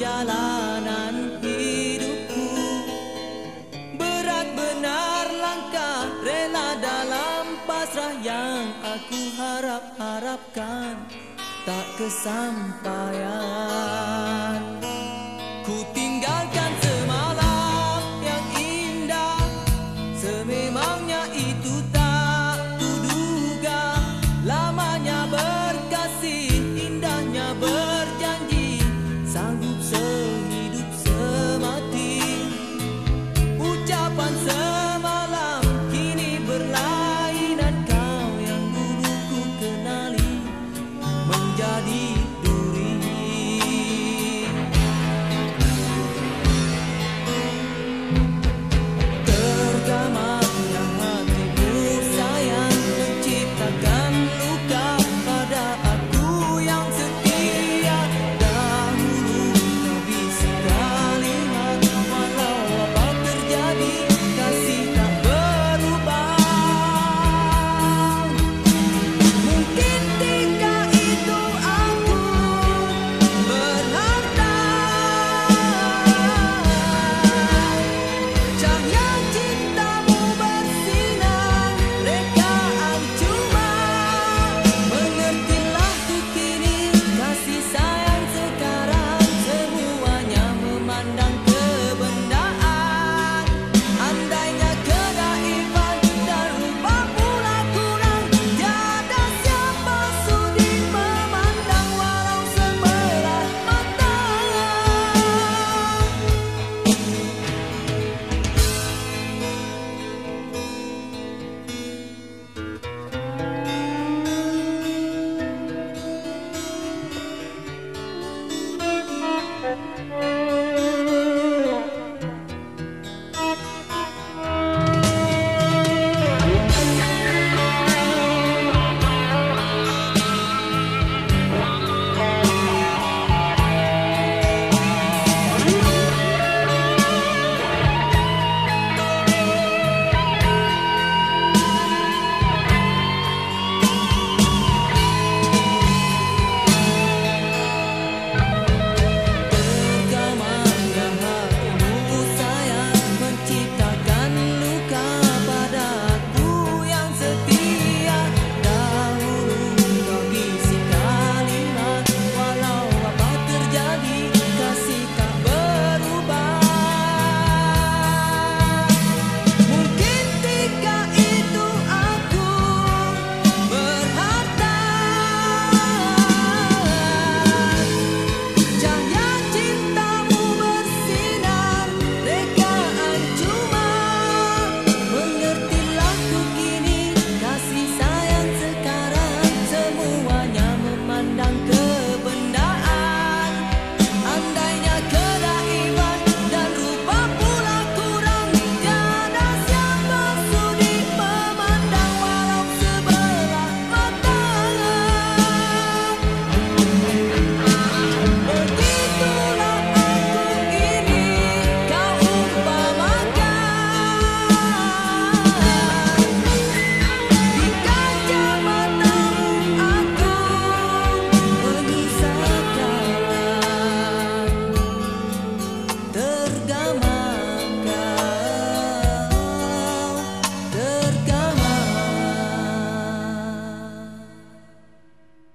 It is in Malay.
perjalanan hidupku. Berat benar langkah rela dalam pasrah yang aku harap-harapkan. Tak kesampaian